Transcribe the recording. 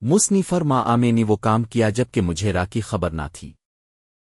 مصنفر ماں آمینی وہ کام کیا جبکہ مجھے را کی خبر نہ تھی۔